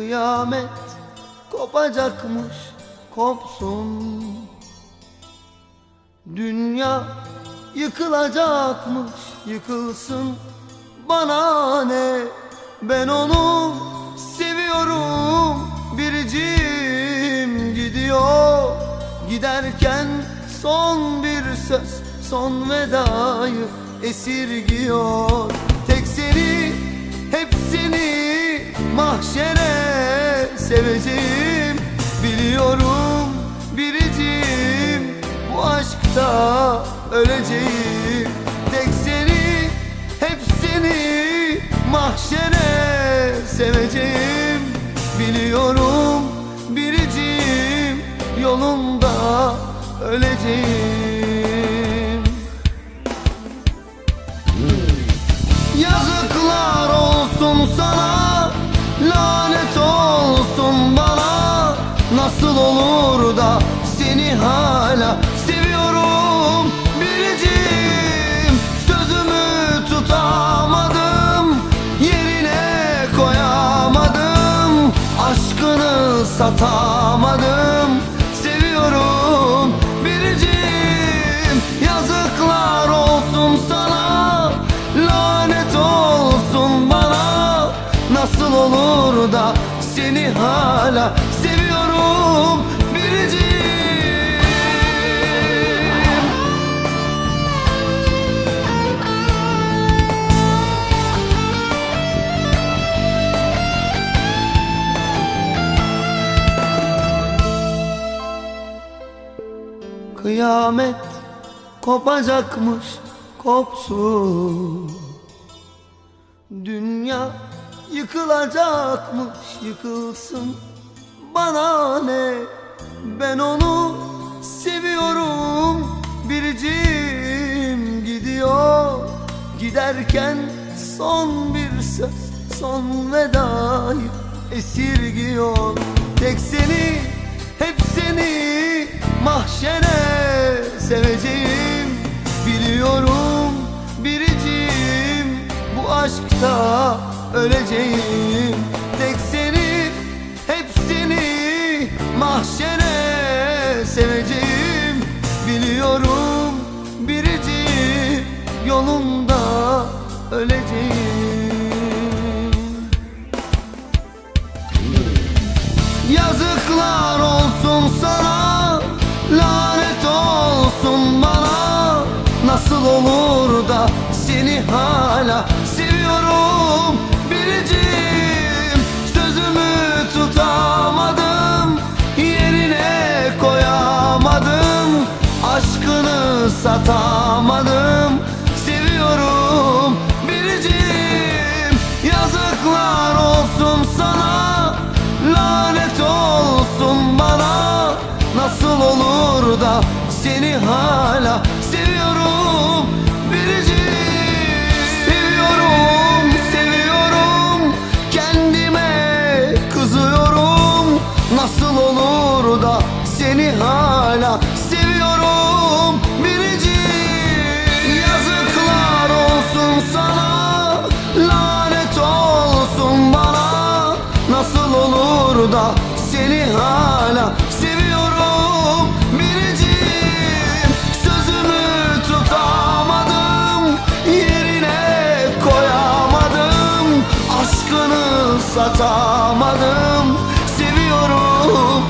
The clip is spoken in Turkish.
Kıyamet kopacakmış kopsun. Dünya yıkılacakmış yıkılsın. Bana ne ben onu seviyorum. Biricim gidiyor Giderken son bir söz Son vedayı esirgiyor. Tek seni hep seni mahşere seveceğim Biliyorum biricim bu aşkta öleceğim. Tek seni hep seni mahşere seveceğim. Biliyorum biricim yolunda öleceğim. Yazıklar olsun sana Nasıl olur da seni hala seviyorum. Biricim sözümü tutamadım Yerine koyamadım. Aşkını satamadım Seviyorum. Biricim Yazıklar olsun sana Lanet olsun bana. Nasıl olur da seni hala seviyorum Kıyamet kopacakmış kopsun. Dünya yıkılacakmış yıkılsın Bana ne? Ben onu seviyorum. Biricim gidiyor. Giderken son bir söz son vedayı esirgiyor. Tek seni hep seni mahşere seveceğim. Biliyorum biricim bu aşkta öleceğim mahşere seveceğim Biliyorum biricim yolunda öleceğim. Yazıklar olsun sana Lanet olsun bana. Nasıl olur da seni hala seviyorum satamadım Seviyorum biricim. Yazıklar olsun sana. Lanet olsun bana. Nasıl olur da seni hala seviyorum olur da seni hala seviyorum. Biricim Sözümü tutamadım Yerine koyamadım. Aşkını satamadım Seviyorum